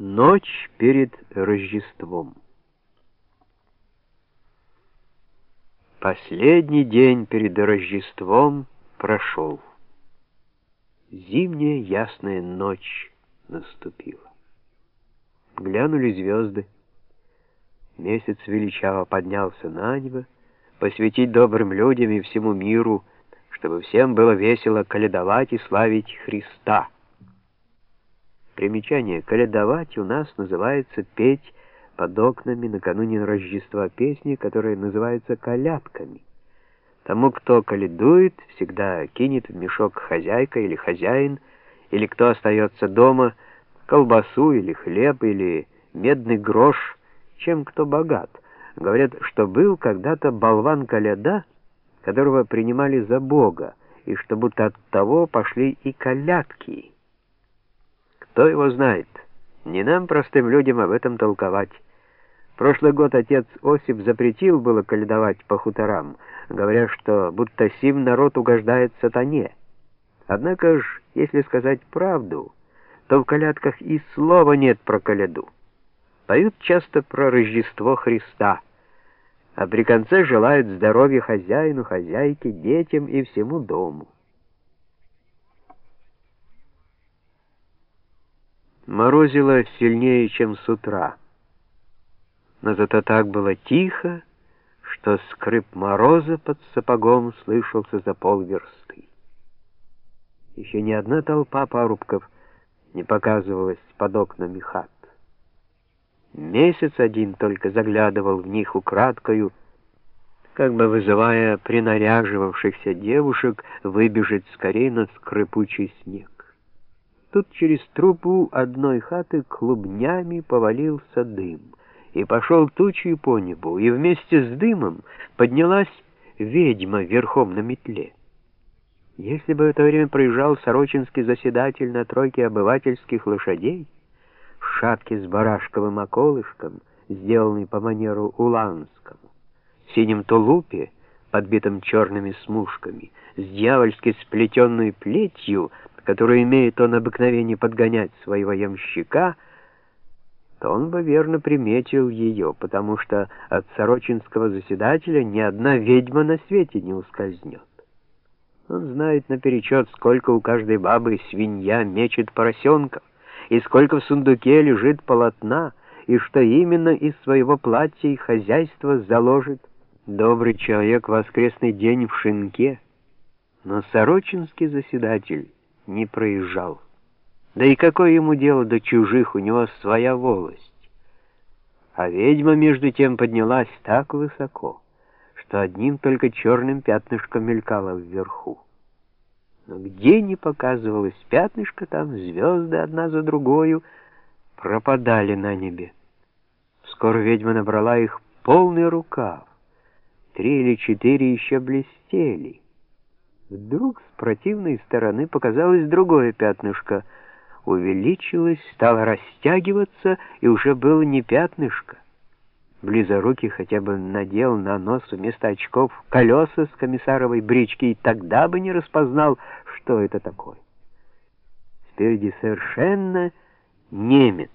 Ночь перед Рождеством. Последний день перед Рождеством прошел. Зимняя ясная ночь наступила. Глянули звезды. Месяц величаво поднялся на небо, посвятить добрым людям и всему миру, чтобы всем было весело каледовать и славить Христа. Примечание «каледовать» у нас называется «петь» под окнами накануне Рождества песни, которые называются «колядками». Тому, кто каледует, всегда кинет в мешок хозяйка или хозяин, или кто остается дома, колбасу или хлеб, или медный грош, чем кто богат. Говорят, что был когда-то болван-коляда, которого принимали за Бога, и что будто от того пошли и колядки. Кто его знает? Не нам, простым людям, об этом толковать. Прошлый год отец Осип запретил было каледовать по хуторам, говоря, что будто сим народ угождает сатане. Однако ж, если сказать правду, то в колядках и слова нет про коляду. Поют часто про Рождество Христа, а при конце желают здоровья хозяину, хозяйке, детям и всему дому. Морозило сильнее, чем с утра. Но зато так было тихо, что скрип мороза под сапогом слышался за полверсты. Еще ни одна толпа парубков не показывалась под окнами хат. Месяц один только заглядывал в них украдкою, как бы вызывая принаряживавшихся девушек выбежать скорее на скрипучий снег. Тут через трубу одной хаты клубнями повалился дым, и пошел тучей по небу, и вместе с дымом поднялась ведьма верхом на метле. Если бы в это время проезжал сорочинский заседатель на тройке обывательских лошадей, в шапке с барашковым околышком, сделанной по манеру уланскому, в синем тулупе, подбитом черными смушками, с дьявольски сплетенной плетью, которую имеет он обыкновение подгонять своего ямщика, то он бы верно приметил ее, потому что от сорочинского заседателя ни одна ведьма на свете не ускользнет. Он знает наперечет, сколько у каждой бабы свинья мечет поросенков, и сколько в сундуке лежит полотна, и что именно из своего платья и хозяйства заложит добрый человек воскресный день в шинке. Но сорочинский заседатель не проезжал. Да и какое ему дело до чужих, у него своя волость. А ведьма, между тем, поднялась так высоко, что одним только черным пятнышком мелькала вверху. Но где не показывалось пятнышко, там звезды одна за другою пропадали на небе. Скоро ведьма набрала их полный рукав. Три или четыре еще блестели. Вдруг с противной стороны показалось другое пятнышко. Увеличилось, стало растягиваться, и уже было не пятнышко. Близорукий хотя бы надел на нос вместо очков колеса с комиссаровой брички, и тогда бы не распознал, что это такое. Спереди совершенно немец.